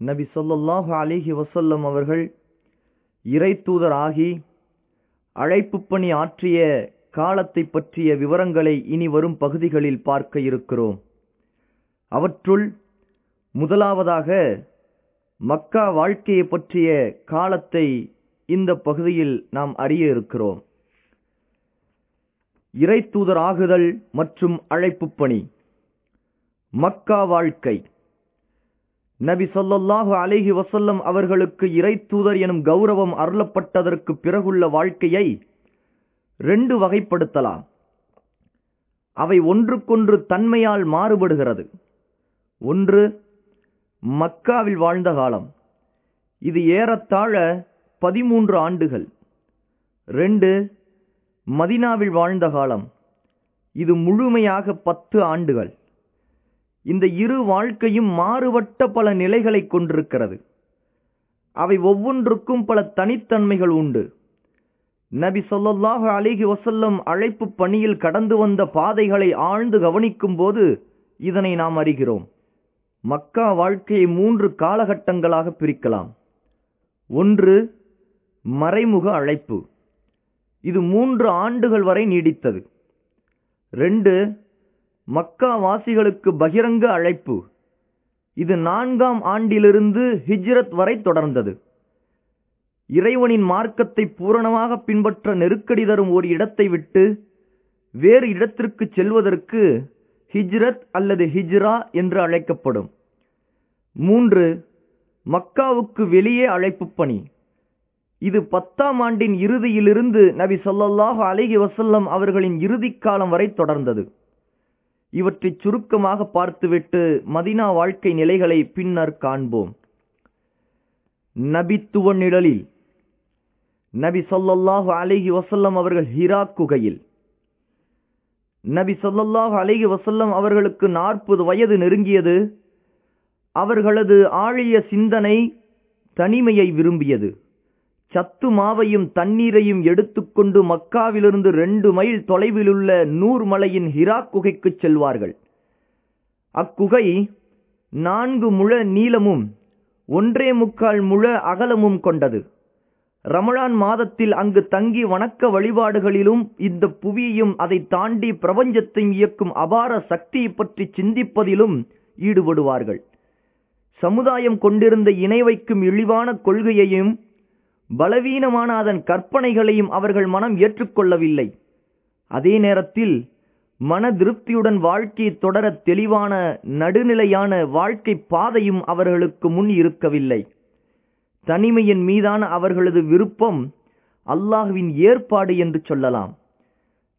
நபி சொல்லல்லாஹு அலிஹி வசல்லம் அவர்கள் இறைத்தூதர் ஆகி அழைப்பு பணி ஆற்றிய காலத்தைப் பற்றிய விவரங்களை இனி வரும் பகுதிகளில் பார்க்க இருக்கிறோம். அவற்றுள் முதலாவதாக மக்கா வாழ்க்கையை பற்றிய காலத்தை இந்த பகுதியில் நாம் அறிய இருக்கிறோம். இறைத்தூதர் ஆகுதல் மற்றும் அழைப்பு பணி. மக்கா வாழ்க்கை. நபி சொல்லல்லாஹு அலேஹி வசல்லம் அவர்களுக்கு இறைத்தூதர் எனும் கௌரவம் அருளப்பட்டதற்கு பிறகுள்ள வாழ்க்கையை ரெண்டு வகைப்படுத்தலாம். அவை ஒன்றுக்கொன்று தன்மையால் மாறுபடுகிறது. ஒன்று மக்காவில் வாழ்ந்த காலம். இது ஏறத்தாழ பதிமூன்று ஆண்டுகள். ரெண்டு மதினாவில் வாழ்ந்த காலம். இது முழுமையாக பத்து ஆண்டுகள். இந்த இரு வாழ்க்கையும் மாறுபட்ட பல நிலைகளை கொண்டிருக்கிறது. அவை ஒவ்வொன்றுக்கும் பல தனித்தன்மைகள் உண்டு. நபி ஸல்லல்லாஹு அலிஹி வசல்லம் அழைப்பு பணியில் கடந்து வந்த பாதைகளை ஆழ்ந்து கவனிக்கும் போது இதனை நாம் அறிகிறோம். மக்கா வாழ்க்கையை மூன்று காலகட்டங்களாக பிரிக்கலாம். ஒன்று மறைமுக அழைப்பு. இது மூன்று ஆண்டுகள் வரை நீடித்தது. ரெண்டு மக்கா வாசிகளுக்கு பகிரங்க அழைப்பு. இது நான்காம் ஆண்டிலிருந்து ஹிஜ்ரத் வரை தொடர்ந்தது. இறைவனின் மார்க்கத்தை பூரணமாக பின்பற்ற நெருக்கடி தரும் ஒரு இடத்தை விட்டு வேறு இடத்திற்கு செல்வதற்கு ஹிஜ்ரத் அல்லது ஹிஜ்ரா என்று அழைக்கப்படும். மூன்று மக்காவுக்கு வெளியே அழைப்பு பணி. இது பத்தாம் ஆண்டின் இறுதியிலிருந்து நபி ஸல்லல்லாஹு அலிகி வசல்லம் அவர்களின் இறுதிக் காலம் வரை தொடர்ந்தது. இவற்றை சுருக்கமாக பார்த்துவிட்டு மதினா வாழ்க்கை நிலைகளை பின்னர் காண்போம். நபித்துவ நிழலில் நபி சொல்லல்லாஹு அலைஹி வசல்லம் அவர்கள் ஹிரா குகையில் நபி சொல்லல்லாஹு அலைஹி வசல்லம் அவர்களுக்கு நாற்பது வயது நெருங்கியது. அவர்களது ஆழிய சிந்தனை தனிமையை விரும்பியது. சத்து மாவையும் தண்ணீரையும் எடுத்துக்கொண்டு மக்காவிலிருந்து ரெண்டு மைல் தொலைவிலுள்ள நூர் மலையின் ஹிரா குகைக்குச் செல்வார்கள். அக்குகை நான்கு முழ நீளமும் ஒன்றே முக்கால் முழ அகலமும் கொண்டது. ரமலான் மாதத்தில் அங்கு தங்கி வணக்க வழிபாடுகளிலும் இந்த புவியையும் அதை தாண்டி பிரபஞ்சத்தை இயக்கும் அபார சக்தியை பற்றி சிந்திப்பதிலும் ஈடுபடுவார்கள். சமுதாயம் கொண்டிருந்த இணை வைக்கும் இழிவான கொள்கையையும் பலவீனமான அதன் கற்பனைகளையும் அவர்கள் மனம் ஏற்றுக்கொள்ளவில்லை. அதே நேரத்தில் மன திருப்தியுடன் வாழ்க்கையை தொடர தெளிவான நடுநிலையான வாழ்க்கை பாதையும் அவர்களுக்கு முன் இருக்கவில்லை. தனிமையின் மீதான அவர்களது விருப்பம் அல்லாஹுவின் ஏற்பாடு என்று சொல்லலாம்.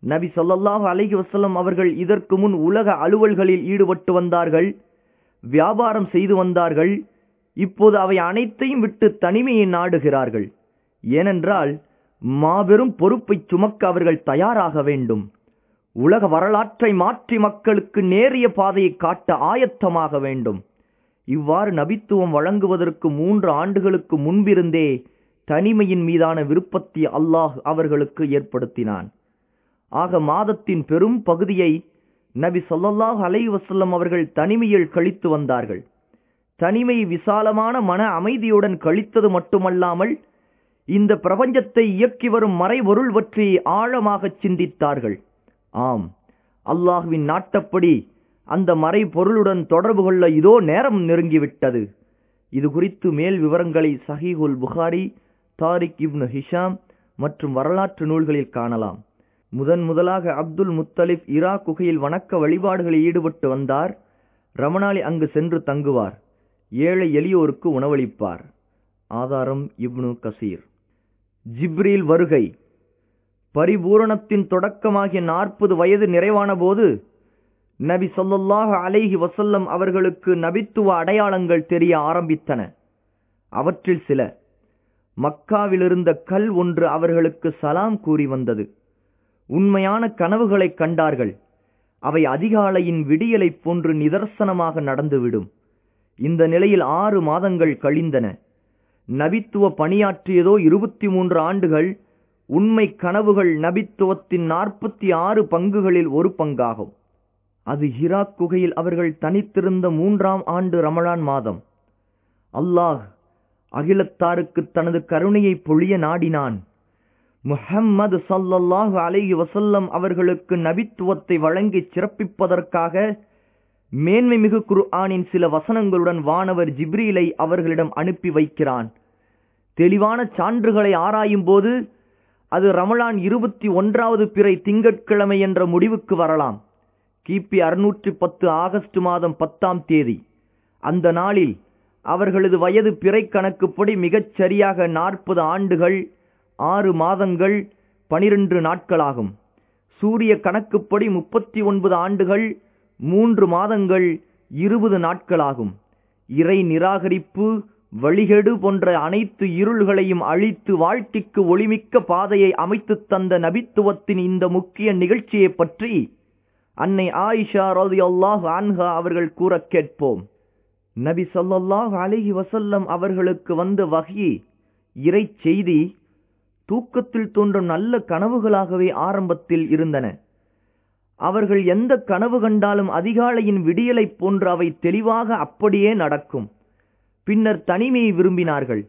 நபி ஸல்லல்லாஹு அலஹி வஸல்லம் அவர்கள் இதற்கு முன் உலக அலுவல்களில் ஈடுபட்டு வந்தார்கள் வியாபாரம் செய்து வந்தார்கள். இப்போது அவை அனைத்தையும் விட்டு தனிமையை நாடுகிறார்கள். ஏனென்றால் மாபெரும் பொறுப்பை சுமக்க அவர்கள் தயாராக வேண்டும். உலக வரலாற்றை மாற்றி மக்களுக்கு நேரிய பாதையை காட்ட ஆயத்தமாக வேண்டும். இவ்வாறு நபித்துவம் வழங்குவதற்கு மூன்று ஆண்டுகளுக்கு முன்பிருந்தே தனிமையின் மீதான விருப்பத்தை அல்லாஹ் அவர்களுக்கு ஏற்படுத்தினான். ஆக மாதத்தின் பெரும் பகுதியை நபி சொல்லல்லாஹ் அலை வசல்லம் அவர்கள் தனிமையில் கழித்து வந்தார்கள். தனிமை விசாலமான மன அமைதியுடன் கழித்தது மட்டுமல்லாமல் இந்த பிரபஞ்சத்தை இயக்கி வரும் மறைபொருள் பற்றி ஆழமாகச் சிந்தித்தார்கள். ஆம் அல்லாஹுவின் நாட்டப்படி அந்த மறைபொருளுடன் தொடர்பு கொள்ள இதோ நேரம் நெருங்கிவிட்டது. இது குறித்து மேல் விவரங்களை சஹீஹுல் புகாரி தாரிக் இப்னு ஹிஷாம் மற்றும் வரலாற்று நூல்களில் காணலாம். முதன் முதலாக அப்துல் முத்தலிப் இரா குகையில் வணக்க வழிபாடுகளில் ஈடுபட்டு வந்தார். ரமணாலி அங்கு சென்று தங்குவார். ஏழை எளியோருக்கு உணவளிப்பார். ஆதாரம் இப்னு கசீர். ஜிப்ரீல் வருகை. பரிபூரணத்தின் தொடக்கமாகிய நாற்பது வயது நிறைவான போது நபி சொல்லல்லாக அலைஹி வசல்லம் அவர்களுக்கு நபித்துவ அடையாளங்கள் தெரிய ஆரம்பித்தன. அவற்றில் சில மக்காவிலிருந்த கல் ஒன்று அவர்களுக்கு சலாம் கூறி வந்தது. உண்மையான கனவுகளைக் கண்டார்கள். அவை அதிகாலையின் விடியலைப் போன்று நிதர்சனமாக நடந்துவிடும். இந்த நிலையில் ஆறு மாதங்கள் கழிந்தன. நபித்துவ பணியாற்றியதோ இருபத்தி மூன்று ஆண்டுகள் உண்மை கனவுகள் நபித்துவத்தின் நாற்பத்தி ஆறு பங்குகளில் ஒரு பங்காகும். அது ஹிராக் குகையில் அவர்கள் தனித்திருந்த மூன்றாம் ஆண்டு ரமலான் மாதம். அல்லாஹ் அகிலத்தாருக்கு தனது கருணையை பொழிய நாடினான். முஹம்மது சல்லல்லாஹு அலைஹி வசல்லம் அவர்களுக்கு நபித்துவத்தை வழங்கி சிறப்பிப்பதற்காக மேன்மை மிகு குர்ஆனின் சில வசனங்களுடன் வானவர் ஜிப்ரீலை அவர்களிடம் அனுப்பி வைக்கிறான். தெளிவான சான்றுகளை ஆராயும் போது அது ரமலான் இருபத்தி ஒன்றாவது பிறை திங்கட்கிழமை என்ற முடிவுக்கு வரலாம். கிபி அறுநூற்றி பத்து ஆகஸ்ட் மாதம் பத்தாம் தேதி. அந்த நாளில் அவர்களது வயது பிறை கணக்குப்படி மிகச் சரியாக நாற்பது ஆண்டுகள் ஆறு மாதங்கள் பனிரெண்டு நாட்களாகும். சூரிய கணக்குப்படி முப்பத்தி ஒன்பது ஆண்டுகள் மூன்று மாதங்கள் இருபது நாட்களாகும். இறை நிராகரிப்பு வழிகெடு போன்ற அனைத்து இருள்களையும் அழித்து வாழ்க்கைக்கு ஒளிமிக்க பாதையை அமைத்துத் தந்த நபித்துவத்தின் இந்த முக்கிய நிகழ்ச்சியைப் பற்றி அன்னை ஆயிஷா ரோல் அல்லாஹ் ஆன்ஹா அவர்கள் கூறக் கேட்போம். நபி சொல்லாஹ் அலிஹி வசல்லம் அவர்களுக்கு வந்த வஹி இறை செய்தி தூக்கத்தில் தோன்றும் நல்ல கனவுகளாகவே ஆரம்பத்தில் இருந்தன. அவர்கள் எந்த கனவு கண்டாலும் அதிகாலையின் விடியலைப் போன்ற அவை தெளிவாக அப்படியே நடக்கும். பின்னர் தனிமையை விரும்பினார்கள்.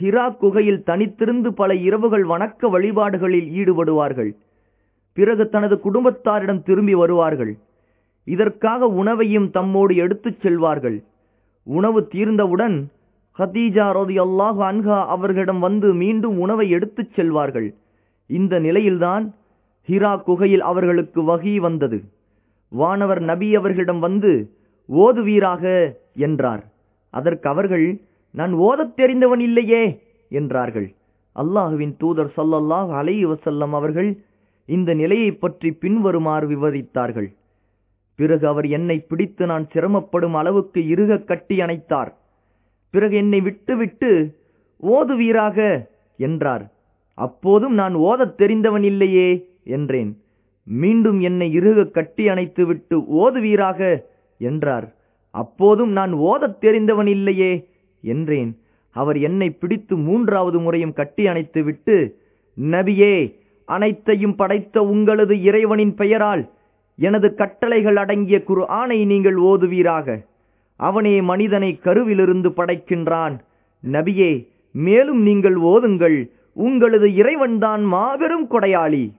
ஹிரா குகையில் தனித்திருந்து பல இரவுகள் வணக்க வழிபாடுகளில் ஈடுபடுவார்கள். பிறகு தனது குடும்பத்தாரிடம் திரும்பி வருவார்கள். இதற்காக உணவையும் தம்மோடு எடுத்துச் செல்வார்கள். உணவு தீர்ந்தவுடன் ஹதீஜா ரலியல்லாஹு அன்ஹா அவர்களிடம் வந்து மீண்டும் உணவை எடுத்துச் செல்வார்கள். இந்த நிலையில்தான் ஹிரா குகையில் அவர்களுக்கு வகி வந்தது. வானவர் நபி அவர்களிடம் வந்து ஓதுவீராக என்றார். அதற்கு அவர்கள் நான் ஓதத் தெரிந்தவன் இல்லையே என்றார்கள். அல்லாஹுவின் தூதர் சொல்லல்லாஹ் அலை வசல்லம் அவர்கள் இந்த நிலையைப் பற்றி பின்வருமாறு விவரித்தார்கள். பிறகு அவர் என்னை பிடித்து நான் சிரமப்படும் அளவுக்கு இருக கட்டி அணைத்தார். பிறகு என்னை விட்டுவிட்டு ஓதுவீராக என்றார். அப்போதும் நான் ஓதத் தெரிந்தவன் இல்லையே என்றேன். மீண்டும் என்னை இறுக கட்டி அணைத்து விட்டு ஓதுவீராக என்றார். அப்போதும் நான் ஓதத் தெரிந்தவன் இல்லையே என்றேன். அவர் என்னை பிடித்து மூன்றாவது முறையும் கட்டி அணைத்து விட்டு நபியே அனைத்தையும் படைத்த உங்களது இறைவனின் பெயரால் எனது கட்டளைகள் அடங்கிய குரு ஆணை நீங்கள் ஓதுவீராக. அவனே மனிதனை கருவிலிருந்து படைக்கின்றான். நபியே மேலும் நீங்கள் ஓதுங்கள். உங்களது இறைவன்தான் மாபெரும் கொடையாளி.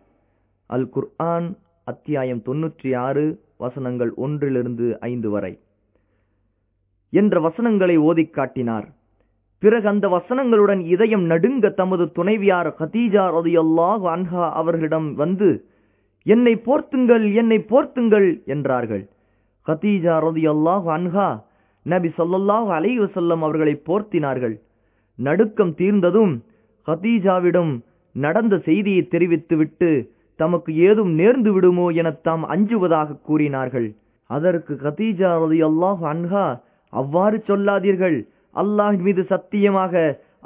அல் குர்ஆன் அத்தியாயம் தொன்னூற்றி ஆறு வசனங்கள் ஒன்றிலிருந்து ஐந்து வரை. என்ற வசனங்களை ஓதிக் காட்டினார். பிறகு அந்த வசனங்களுடன் இதயம் நடுங்க தமது துணைவியார் கதீஜா ரதியல்லாஹு அன்ஹா அவர்களிடம் வந்து என்னை போர்த்துங்கள் என்னை போர்த்துங்கள் என்றார்கள். கதீஜா ரதியல்லாஹு அன்ஹா நபி சொல்லல்லாஹ் அலைஹி வஸல்லம் அவர்களை போர்த்தினார்கள். நடுக்கம் தீர்ந்ததும் ஹதீஜாவிடம் நடந்த செய்தியை தெரிவித்துவிட்டு தமக்கு ஏதும் நேர்ந்து விடுமோ என தாம் அஞ்சுவதாக கூறினார்கள். அதற்கு கதீஜா அல்லாஹ் அன்ஹா அவ்வாறு சொல்லாதீர்கள். அல்லாஹ் மீது சத்தியமாக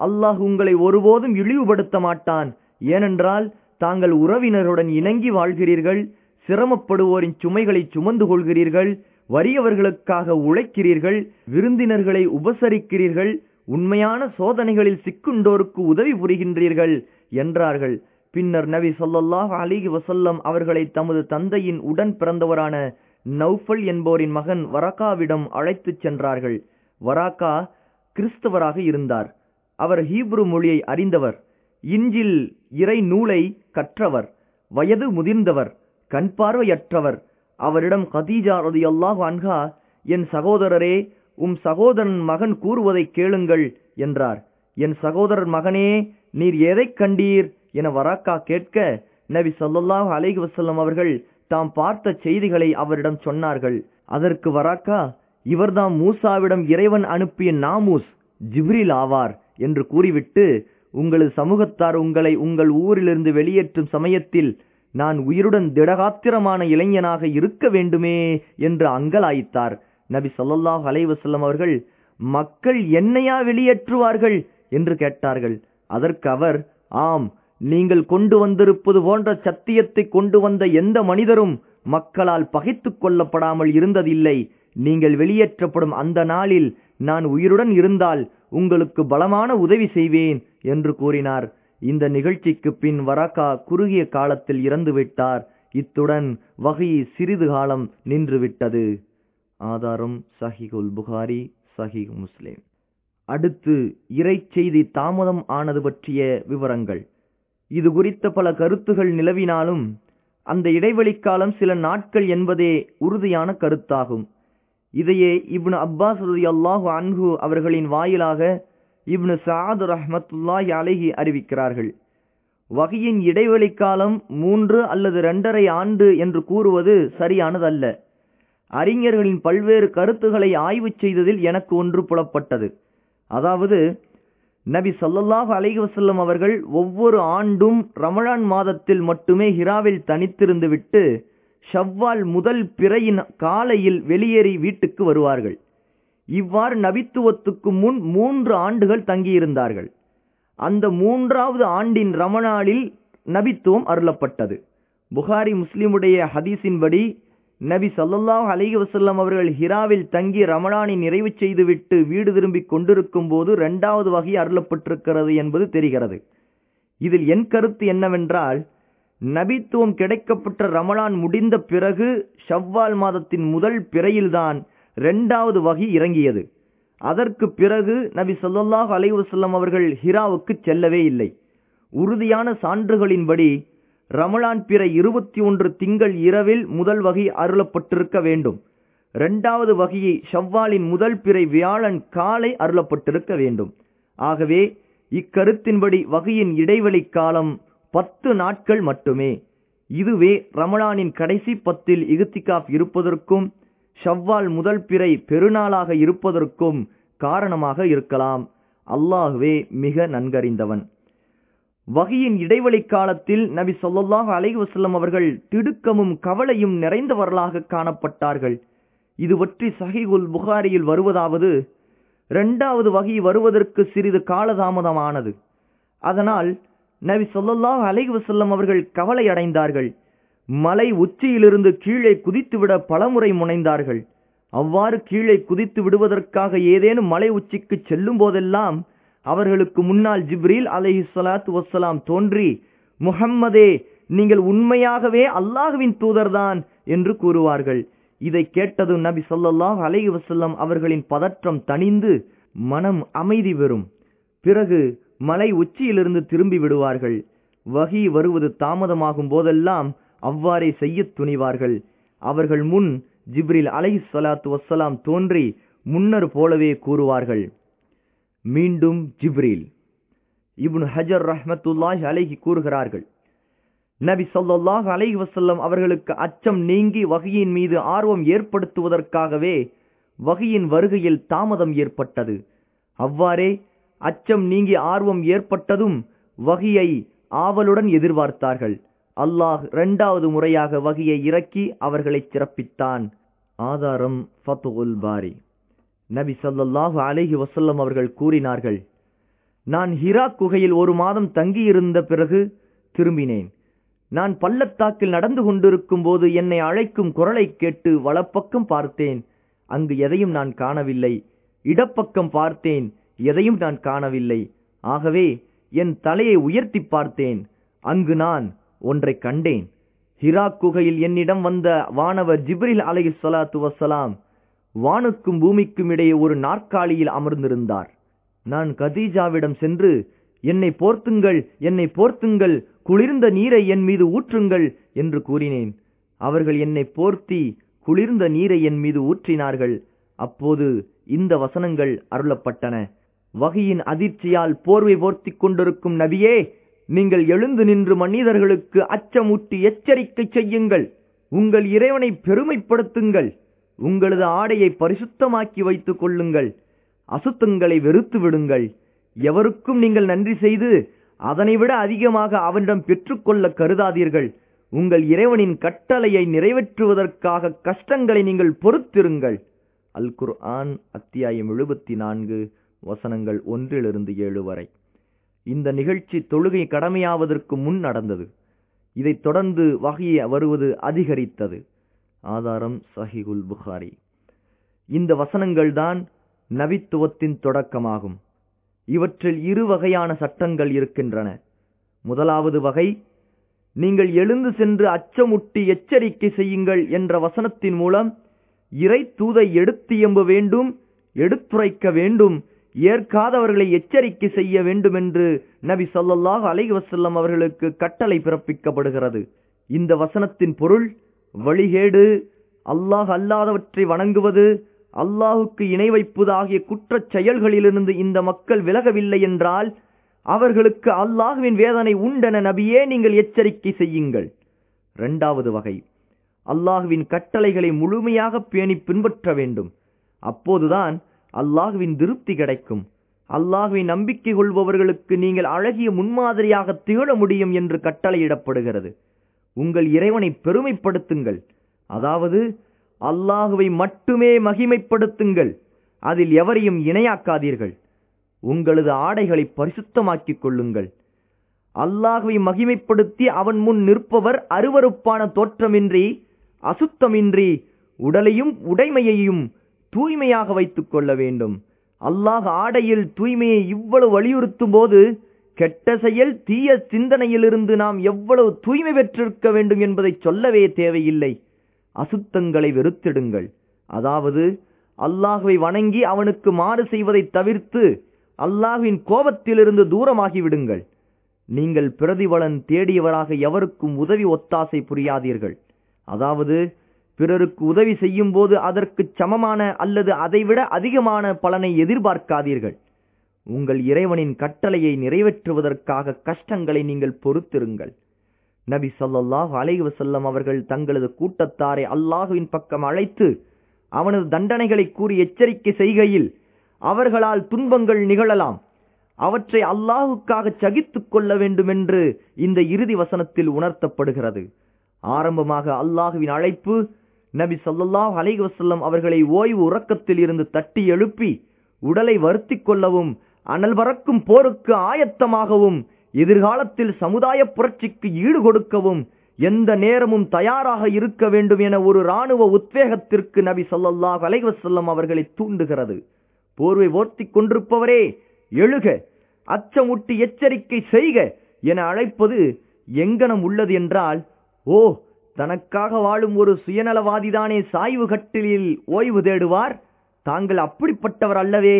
அல்லாஹ் உங்களை ஒருபோதும் இழிவுபடுத்த மாட்டான். ஏனென்றால் தாங்கள் உறவினருடன் இணங்கி வாழ்கிறீர்கள் சிரமப்படுவோரின் சுமைகளை சுமந்து கொள்கிறீர்கள் வறியவர்களுக்காக உழைக்கிறீர்கள் விருந்தினர்களை உபசரிக்கிறீர்கள் உண்மையான சோதனைகளில் சிக்குண்டோருக்கு உதவி புரிகின்றீர்கள் என்றார்கள். பின்னர் நபி ஸல்லல்லாஹு அலிஹி வசல்லம் அவர்களை தமது தந்தையின் உடன் பிறந்தவரான நௌஃபல் என்போரின் மகன் வராக்காவிடம் அழைத்துச் சென்றார்கள். வராக்கா கிறிஸ்தவராக இருந்தார். அவர் ஹீப்ரு மொழியை அறிந்தவர். இஞ்சில் இறை நூலை கற்றவர். வயது முதிர்ந்தவர். கண் பார்வையற்றவர். அவரிடம் கதீஜா ரலியல்லாஹு அன்ஹா என் சகோதரரே உம் சகோதரன் மகன் கூறுவதை கேளுங்கள் என்றார். என் சகோதரர் மகனே நீர் எதைக் கண்டீர்? என வராக்கா கேட்க நபி ஸல்லல்லாஹு அலைஹி வசல்லம் அவர்கள் தாம் பார்த்த செய்திகளை அவரிடம் சொன்னார்கள். அதற்கு வராக்கா இவர்தாம் மூசாவிடம் இறைவன் அனுப்பிய நாமூஸ் ஜிப்ரில் ஆவார் என்று கூறிவிட்டு உங்களது சமூகத்தார் உங்களை உங்கள் ஊரிலிருந்து வெளியேற்றும் சமயத்தில் நான் உயிருடன் திடகாத்திரமான இளைஞனாக இருக்க வேண்டுமே என்று அங்கலாய்த்தார். நபி சொல்லாஹ் அலைவசல்லம் அவர்கள் மக்கள் என்னையா வெளியேற்றுவார்கள்? என்று கேட்டார்கள். அதற்கு அவர் ஆம் நீங்கள் கொண்டு வந்திருப்பது போன்ற சத்தியத்தை கொண்டு வந்த எந்த மனிதரும் மக்களால் பகைத்து கொள்ளப்படாமல் இருந்ததில்லை. நீங்கள் வெளியேற்றப்படும் அந்த நாளில் நான் உயிருடன் இருந்தால் உங்களுக்கு பலமான உதவி செய்வேன் என்று கூறினார். இந்த நிகழ்ச்சிக்கு பின் வரக்கா குறுகிய காலத்தில் இறந்துவிட்டார். இத்துடன் வகை சிறிது காலம் நின்றுவிட்டது. ஆதாரம் சஹிகுல் புகாரி சஹிக் முஸ்லிம். அடுத்து இறை செய்தி தாமதம் ஆனது பற்றிய விவரங்கள். இது குறித்த பல கருத்துகள் நிலவினாலும் அந்த இடைவெளிக்காலம் சில நாட்கள் என்பதே உறுதியான கருத்தாகும். இதையே இப்னு அப்பாஸ் அல்லாஹு அன்ஹு அவர்களின் வாயிலாக இப்னு சாத் ரஹமத்துல்லாஹி அலஹி அறிவிக்கிறார்கள். வகையின் இடைவெளி காலம் மூன்று அல்லது இரண்டரை ஆண்டு என்று கூறுவது சரியானதல்ல. அறிஞர்களின் பல்வேறு கருத்துக்களை ஆய்வு செய்ததில் எனக்கு ஒன்று புலப்பட்டது. அதாவது நபி சொல்லல்லாஹு அலைஹி வஸல்லம் அவர்கள் ஒவ்வொரு ஆண்டும் ரமழான் மாதத்தில் மட்டுமே ஹிராவில் தனித்திருந்து விட்டு ஷவ்வால் முதல் பிறையின் காலையில் வெளியேறி வீட்டுக்கு வருவார்கள். இவ்வாறு நபித்துவத்துக்கு முன் மூன்று ஆண்டுகள் தங்கியிருந்தார்கள். அந்த மூன்றாவது ஆண்டின் ரமணாலில் நபித்துவம் அருளப்பட்டது. புகாரி முஸ்லிமுடைய ஹதீஸின்படி நபி ஸல்லல்லாஹு அலிஹி வசல்லம் அவர்கள் ஹிராவில் தங்கி ரமணானை நிறைவு செய்துவிட்டு வீடு திரும்பி கொண்டிருக்கும் போது இரண்டாவது வகை அருளப்பட்டிருக்கிறது என்பது தெரிகிறது. இதில் என் கருத்து என்னவென்றால் நபித்துவம் கிடைக்கப்பட்ட ரமணான் முடிந்த பிறகு ஷவ்வால் மாதத்தின் முதல் பிறையில்தான் இரண்டாவது வகை இறங்கியது. அதற்கு பிறகு நபி ஸல்லல்லாஹு அலைவசல்லம் அவர்கள் ஹிராவுக்கு செல்லவே இல்லை. உறுதியான சான்றுகளின்படி ரமலான் பிற இருபத்தி ஒன்று திங்கள் இரவில் முதல் வகை அருளப்பட்டிருக்க வேண்டும். இரண்டாவது வகையை ஷவ்வாலின் முதல் பிறை வியாழன் காலை அருளப்பட்டிருக்க வேண்டும். ஆகவே இக்கருத்தின்படி வகையின் இடைவெளி காலம் பத்து நாட்கள் மட்டுமே. இதுவே ரமலானின் கடைசி பத்தில் இகுத்திகாப் இருப்பதற்கும் ஷவ்வால் முதல் பிறை பெருநாளாக இருப்பதற்கும் காரணமாக இருக்கலாம். அல்லாஹுவே மிக நன்கறிந்தவன். வகையின் இடைவெளி காலத்தில் நபி சொல்லாஹ் அலைவசல்லம் அவர்கள் திடுக்கமும் கவலையும் நிறைந்தவர்களாக காணப்பட்டார்கள். இது பற்றி புகாரியில் வருவதாவது இரண்டாவது வகை வருவதற்கு சிறிது காலதாமதமானது. அதனால் நபி ஸல்லல்லாஹு அலைவசல்லம் அவர்கள் கவலை அடைந்தார்கள். மலை உச்சியிலிருந்து கீழே குதித்துவிட பலமுறை முனைந்தார்கள். அவ்வாறு கீழே குதித்து விடுவதற்காக ஏதேனும் மலை உச்சிக்கு செல்லும் போதெல்லாம் அவர்களுக்கு முன்னால் ஜிப்ரீல் அலஹி சலாத்து வஸ்ஸலாம் தோன்றி முஹம்மதே நீங்கள் உண்மையாகவே அல்லாஹுவின் தூதர்தான் என்று கூறுவார்கள். இதை கேட்டதும் நபி ஸல்லல்லாஹு அலைஹி வசல்லம் அவர்களின் பதற்றம் தணிந்து மனம் அமைதி பெறும். பிறகு மலை உச்சியிலிருந்து திரும்பி விடுவார்கள். வகி வருவது தாமதமாகும் போதெல்லாம் அவ்வாறே செய்யத் துணிவார்கள். அவர்கள் முன் ஜிப்ரில் அலை சலாத்து வஸ்ஸலாம் தோன்றி முன்னர் போலவே கூறுவார்கள். மீண்டும் ஜிப்ரீல். இப்னு ஹஜர் ரஹ்மத்துல்லாஹி அலைகி கூறுகிறார்கள் நபி சொல்லாஹ் அலைஹி வசல்லம் அவர்களுக்கு அச்சம் நீங்கி வகையின் மீது ஆர்வம் ஏற்படுத்துவதற்காகவே வகையின் வருகையில் தாமதம் ஏற்பட்டது. அவ்வாறே அச்சம் நீங்கி ஆர்வம் ஏற்பட்டதும் வகையை ஆவலுடன் எதிர்பார்த்தார்கள். அல்லாஹ் இரண்டாவது முறையாக வகையை இறக்கி அவர்களை சிறப்பித்தான். ஆதாரம் ஃபத்துல் பாரி. நபி ஸல்லல்லாஹு அலேஹி வசல்லம் அவர்கள் கூறினார்கள் நான் ஹிரா குகையில் ஒரு மாதம் தங்கியிருந்த பிறகு திரும்பினேன். நான் பள்ளத்தாக்கில் நடந்து கொண்டிருக்கும் போது என்னை அழைக்கும் குரலை கேட்டு வலப்பக்கம் பார்த்தேன். அங்கு எதையும் நான் காணவில்லை. இடப்பக்கம் பார்த்தேன். எதையும் நான் காணவில்லை. ஆகவே என் தலையை உயர்த்தி பார்த்தேன். அங்கு நான் ஒன்றை கண்டேன். ஹிரா குகையில் என்னிடம் வந்த வானவர் ஜிப்ரில் அலை சலாத்து வசலாம் வானுக்கும் பூமிக்கும் இடையே ஒரு நாற்காலியில் அமர்ந்திருந்தார். நான் கதீஜாவிடம் சென்று என்னை போர்த்துங்கள் என்னை போர்த்துங்கள் குளிர்ந்த நீரை என் மீது ஊற்றுங்கள் என்று கூறினேன். அவர்கள் என்னை போர்த்தி குளிர்ந்த நீரை என் மீது ஊற்றினார்கள். அப்போது இந்த வசனங்கள் அருளப்பட்டன. வகையின் அதிர்ச்சியால் போர்வை போர்த்தி கொண்டிருக்கும் நபியே நீங்கள் எழுந்து நின்று மனிதர்களுக்கு அச்சமூட்டி எச்சரிக்கை செய்யுங்கள். உங்கள் இறைவனை பெருமைப்படுத்துங்கள். உங்களது ஆடையை பரிசுத்தமாக்கி வைத்துக் கொள்ளுங்கள். அசுத்தங்களை வெறுத்து விடுங்கள். எவருக்கும் நீங்கள் நன்றி செய்து அதனை விட அதிகமாக அவனிடம் பெற்றுக்கொள்ள கருதாதீர்கள். உங்கள் இறைவனின் கட்டளையை நிறைவேற்றுவதற்காக கஷ்டங்களை நீங்கள் பொறுத்திருங்கள். அல் குர்ஆன் அத்தியாயம் எழுபத்தி நான்கு வசனங்கள் ஒன்றிலிருந்து ஏழு வரை. இந்த நிகழ்ச்சி தொழுகை கடமையாவதற்கு முன் நடந்தது. இதைத் தொடர்ந்து வகையை வருவது அதிகரித்தது. ஆதாரம் சஹிகுல் புகாரி. இந்த வசனங்கள்தான் நபித்துவத்தின் தொடக்கமாகும். இவற்றில் இரு வகையான சட்டங்கள் இருக்கின்றன. முதலாவது வகை நீங்கள் எழுந்து சென்று அச்சமுட்டி எச்சரிக்கை செய்யுங்கள் என்ற வசனத்தின் மூலம் இறை தூதை எடுத்து எம்ப வேண்டும் எடுத்துரைக்க வேண்டும் ஏற்காதவர்களை எச்சரிக்கை செய்ய வேண்டும் என்று நபி ஸல்லல்லாஹு அலைஹி அவர்களுக்கு கட்டளை பிறப்பிக்கப்படுகிறது. இந்த வசனத்தின் பொருள் வழிகேடு அல்லாஹ் அல்லாதவற்றை வணங்குவது அல்லாஹுக்கு இணை வைப்பது ஆகிய குற்றச் செயல்களிலிருந்து இந்த மக்கள் விலகவில்லை என்றால் அவர்களுக்கு அல்லாஹுவின் வேதனை உண்டென நபியே நீங்கள் எச்சரிக்கை செய்யுங்கள். இரண்டாவது வகை அல்லாஹுவின் கட்டளைகளை முழுமையாக பேணி பின்பற்ற வேண்டும். அப்போதுதான் அல்லாஹுவின் திருப்தி கிடைக்கும். அல்லாஹுவை நம்பிக்கை கொள்பவர்களுக்கு நீங்கள் அழகிய முன்மாதிரியாக திகழ முடியும் என்று கட்டளையிடப்படுகிறது. உங்கள் இறைவனை பெருமைப்படுத்துங்கள். அதாவது அல்லாஹுவை மட்டுமே மகிமைப்படுத்துங்கள். அதில் எவரையும் இணையாக்காதீர்கள். உங்களது ஆடைகளை பரிசுத்தமாக்கிக் கொள்ளுங்கள். அல்லாஹுவை மகிமைப்படுத்தி அவன் முன் நிற்பவர் அருவருப்பான தோற்றமின்றி அசுத்தமின்றி உடலையும் உடைமையையும் தூய்மையாக வைத்துக் கொள்ள வேண்டும். அல்லாஹ் ஆடையில் தூய்மையை இவ்வளவு வலியுறுத்தும் போது கெட்ட செயல் தீய சிந்தனையிலிருந்து நாம் எவ்வளவு தூய்மை பெற்றிருக்க வேண்டும் என்பதை சொல்லவே தேவையில்லை. அசுத்தங்களை வெறுத்திடுங்கள். அதாவது அல்லாஹுவை வணங்கி அவனுக்கு மாறு செய்வதை தவிர்த்து அல்லாஹுவின் கோபத்திலிருந்து தூரமாகி விடுங்கள் நீங்கள் பிரதிபலன் தேடியவராக எவருக்கும் உதவி ஒத்தாசை புரியாதீர்கள். அதாவது பிறருக்கு உதவி செய்யும் போது அதற்கு சமமான அல்லது அதைவிட அதிகமான பலனை எதிர்பார்க்காதீர்கள். உங்கள் இறைவனின் கட்டளையை நிறைவேற்றுவதற்காக கஷ்டங்களை நீங்கள் பொறுத்திருங்கள். நபி ஸல்லல்லாஹு அலைஹி அவர்கள் தங்களது கூட்டத்தாரை அல்லாஹுவின் பக்கம் அழைத்து அவனது தண்டனைகளை கூறி எச்சரிக்கை செய்கையில் அவர்களால் துன்பங்கள் நிகழலாம். அவற்றை அல்லாஹுக்காக சகித்து கொள்ள வேண்டும் என்று இந்த இறுதி வசனத்தில் உணர்த்தப்படுகிறது. ஆரம்பமாக அல்லாஹுவின் அழைப்பு நபி ஸல்லல்லாஹு அலைவசல்லம் அவர்களை ஓய்வு உறக்கத்தில் இருந்து தட்டி எழுப்பி உடலை வருத்தி கொள்ளவும் அனல் பறக்கும் போருக்கு ஆயத்தமாகவும் எதிர்காலத்தில் சமுதாய புரட்சிக்கு ஈடுகொடுக்கவும் எந்த நேரமும் தயாராக இருக்க வேண்டும் என ஒரு இராணுவ உத்வேகத்திற்கு நபி சொல்லல்லா அலைஹி அவர்களை தூண்டுகிறது. போர்வை ஓர்த்தி கொண்டிருப்பவரே எழுக அச்சமுட்டி எச்சரிக்கை செய்க என அழைப்பது எங்கனம் உள்ளது என்றால் ஓ தனக்காக வாழும் ஒரு சுயநலவாதிதானே சாய்வு கட்டிலில் ஓய்வு தேடுவார்? தாங்கள் அப்படிப்பட்டவர் அல்லவே.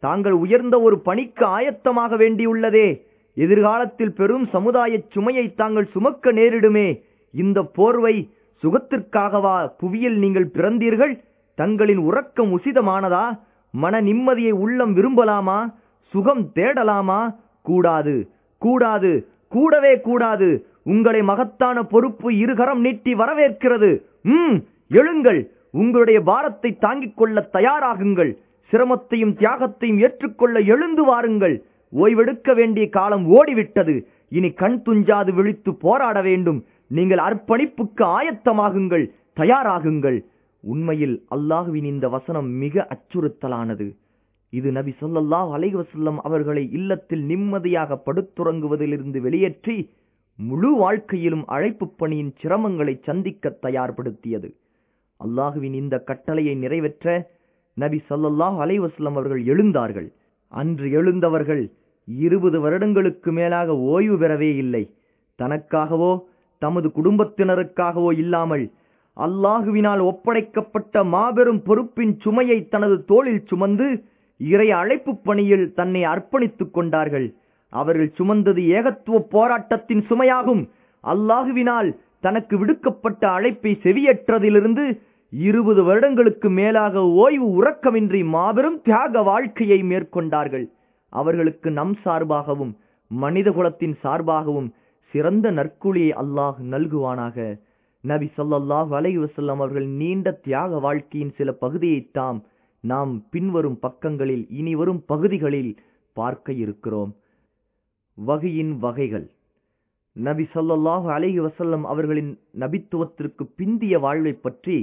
தாங்கள் உயர்ந்த ஒரு பணிக்கு ஆயத்தமாக வேண்டியுள்ளதே. எதிர்காலத்தில் பெரும் சமுதாய சுமையை தாங்கள் சுமக்க நேரிடுமே. இந்த போர்வை சுகத்திற்காகவா புவியில் நீங்கள் பிறந்தீர்கள்? தங்களின் உறக்கம் உசிதமானதா? மன நிம்மதியை உள்ளம் விரும்பலாமா? சுகம் தேடலாமா? கூடாது. கூடாது. கூடவே கூடாது. உங்களை மகத்தான பொறுப்பு இருகரம் நீட்டி வரவேற்கிறது. ம் எழுங்கள். உங்களுடைய பாரத்தை தாங்கிக் கொள்ள தயாராகுங்கள். சிரமத்தையும் தியாகத்தையும் ஏற்றுக்கொள்ள எழுந்து வாருங்கள். ஓய்வெடுக்க வேண்டிய காலம் ஓடிவிட்டது. இனி கண் துஞ்சாது விழித்து போராட வேண்டும். நீங்கள் அர்ப்பணிப்புக்கு ஆயத்தமாகுங்கள் தயாராகுங்கள். உண்மையில் அல்லாஹுவின் இந்த வசனம் மிக அச்சுறுத்தலானது. இது நபி சொல்லல்லாஹ் அலைவசல்லம் அவர்களை இல்லத்தில் நிம்மதியாக படுத்துறங்குவதிலிருந்து வெளியேற்றி முழு வாழ்க்கையிலும் அழைப்பு பணியின் சிரமங்களை சந்திக்க தயார்படுத்தியது. அல்லாஹுவின் இந்த கட்டளையை நிறைவேற்ற நபி ஸல்லல்லாஹு அலைவாஸ்லம் அவர்கள் எழுந்தார்கள். அன்று எழுந்தவர்கள் இருபது வருடங்களுக்கு மேலாக ஓய்வு பெறவே இல்லை. தனக்காகவோ தமது குடும்பத்தினருக்காகவோ இல்லாமல் அல்லாஹுவினால் ஒப்படைக்கப்பட்ட மாபெரும் பொறுப்பின் சுமையை தனது தோளில் சுமந்து இறை அழைப்புப் பணியில் தன்னை அர்ப்பணித்துக் கொண்டார்கள். அவர்கள் சுமந்தது ஏகத்துவ போராட்டத்தின் சுமையாகும். அல்லாஹுவினால் தனக்கு விடுக்கப்பட்ட அழைப்பை செவியற்றதிலிருந்து இருபது வருடங்களுக்கு மேலாக ஓய்வு உறக்கமின்றி மாபெரும் தியாக வாழ்க்கையை மேற்கொண்டார்கள். அவர்களுக்கு நம் சார்பாகவும் மனித குலத்தின் சார்பாகவும் சிறந்த நற்கூலியை அல்லாஹ் நல்குவானாக. நபி சொல்லல்லாஹ் அலைஹி வஸல்லம் அவர்கள் நீண்ட தியாக வாழ்க்கையின் சில பகுதியை தாம் நாம் பின்வரும் பக்கங்களில் இனி வரும் பகுதிகளில் பார்க்க இருக்கிறோம். வகையின் வகைகள். நபி சொல்லல்லாஹு அலைஹி வசல்லம் அவர்களின் நபித்துவத்திற்கு பிந்திய வாழ்வை பற்றி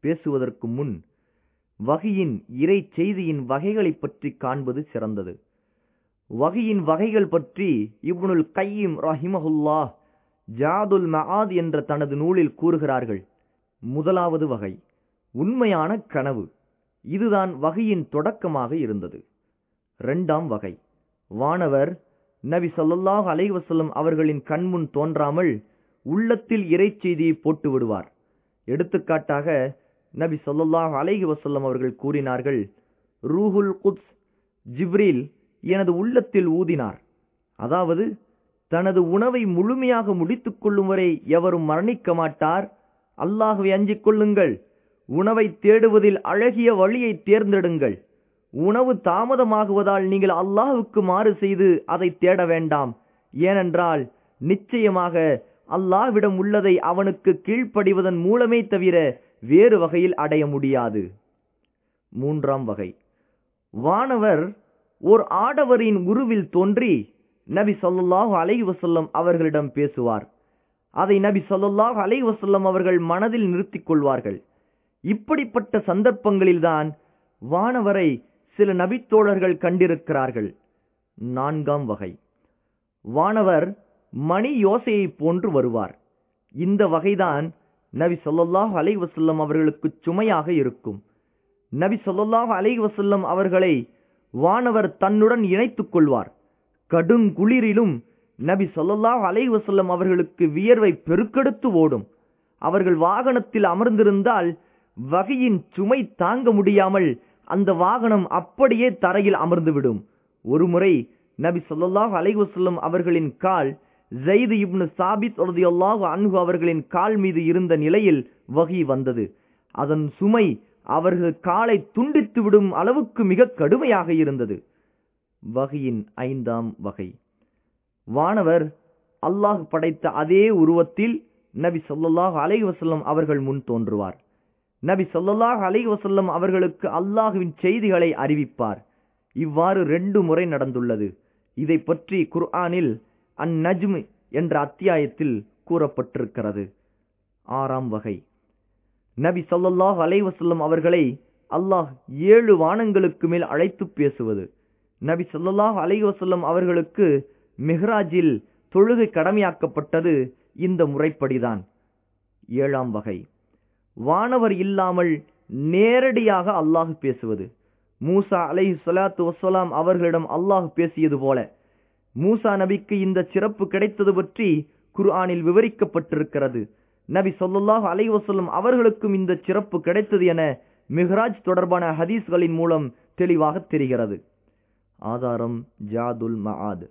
பேசுவதற்கு முன் வகையின் இறை செய்தியின் வகைகளைப் பற்றி காண்பது சிறந்தது. வகையின் வகைகள் பற்றி இப்னுல் கையீம் ரஹிமஹுல்லா ஜாதுல் மஹாத் என்ற தனது நூலில் கூறுகிறார்கள். முதலாவது வகை உண்மையான கனவு. இதுதான் வகையின் தொடக்கமாக இருந்தது. இரண்டாம் வகை வானவர் நபி சொல்லாஹ் அலைவசல்லம் அவர்களின் கண்முன் தோன்றாமல் உள்ளத்தில் இறைச்செய்தியை போட்டு விடுவார். எடுத்துக்காட்டாக நபி சொல்லாஹ் அலைஹி வசல்லம் அவர்கள் கூறினார்கள் ரூஹுல் குத்ஸ் ஜிப்ரீல் எனது உள்ளத்தில் ஊதினார். அதாவது தனது உணவை முழுமையாக முடித்துக் கொள்ளும் வரை எவரும் மரணிக்க மாட்டார். அல்லாஹுவை அஞ்சிக் கொள்ளுங்கள். உணவை தேடுவதில் அழகிய வழியை தேர்ந்தெடுங்கள். உணவு தாமதமாகுவதால் நீங்கள் அல்லாஹுக்கு மாறு செய்து அதை தேட வேண்டாம். ஏனென்றால் நிச்சயமாக அல்லாஹ்விடம் உள்ளதை அவனுக்கு கீழ்ப்படிவதன் மூலமே தவிர வேறு வகையில் அடைய முடியாது. மூன்றாம் வகை. வானவர் ஓர் ஆடவரின் உருவில் தோன்றி நபி சொல்லாஹு அலை வசல்லம் அவர்களிடம் பேசுவார். அதை நபி சொல்லாஹு அலை வசல்லம் அவர்கள் மனதில் நிறுத்திக் கொள்வார்கள். இப்படிப்பட்ட சந்தர்ப்பங்களில்தான் வானவரை சில நபித்தோழர்கள் கண்டிருக்கிறார்கள். நான்காம் வகை. வானவர் மணி யோசையை போன்று வருவார். இந்த வகைதான் நபி சொல்லாஹு அலை வசல்லம் அவர்களுக்கு சுமையாக இருக்கும். நபி சொல்லாஹு அலை வசல்லம் அவர்களை வானவர் தன்னுடன் இணைத்துக் கொள்வார். கடுங்குளிரிலும் நபி சொல்லாஹு அலை வசல்லம் அவர்களுக்கு வியர்வை பெருக்கெடுத்து ஓடும். அவர்கள் வாகனத்தில் அமர்ந்திருந்தால் வகையின் சுமை தாங்க முடியாமல் அந்த வாகனம் அப்படியே தரையில் அமர்ந்துவிடும். ஒருமுறை நபி சொல்லாஹ் அலைவசல்லம் அவர்களின் கால் ஜெயிது இப்னு சாபித் ஒருதியல்லாஹு அன்ஹு அவர்களின் கால் மீது இருந்த நிலையில் வகி வந்தது. அதன் சுமை அவர்கள் காலை துண்டித்து விடும் அளவுக்கு மிக கடுமையாக இருந்தது. வகையின் ஐந்தாம் வகை. வானவர் அல்லாஹ் படைத்த அதே உருவத்தில் நபி சொல்லாஹ் அலை வசல்லம் அவர்கள் முன் தோன்றுவார். நபி சொல்லாஹ் அலை வசல்லம் அவர்களுக்கு அல்லாஹுவின் செய்திகளை அறிவிப்பார். இவ்வாறு ரெண்டு முறை நடந்துள்ளது. இதை பற்றி குர்ஆனில் அந்நஜ்மு என்ற அத்தியாயத்தில் கூறப்பட்டிருக்கிறது. ஆறாம் வகை. நபி சொல்லாஹ் அலைவசல்லம் அவர்களை அல்லாஹ் ஏழு வானங்களுக்கு மேல் அழைத்து பேசுவது. நபி சொல்லாஹ் அலைவசல்லம் அவர்களுக்கு மெஹ்ராஜில் தொழுகை கடமையாக்கப்பட்டது இந்த முறைப்படிதான். ஏழாம் வகை. வானவர் இல்லாமல் நேரடியாக அல்லாஹ் பேசுவது. மூசா அலை சலாத்து வசலாம் அவர்களிடம் அல்லாஹ் பேசியது போல மூசா நபிக்கு இந்த சிறப்பு கிடைத்தது பற்றி குர்ஆனில் விவரிக்கப்பட்டிருக்கிறது. நபி சொல்லாஹ் அலைவசல்லம் அவர்களுக்கும் இந்த சிறப்பு கிடைத்தது என மிஹ்ராஜ் தொடர்பான ஹதீஸ்களின் மூலம் தெளிவாக தெரிகிறது. ஆதாரம் ஜாதுல் மஆத்.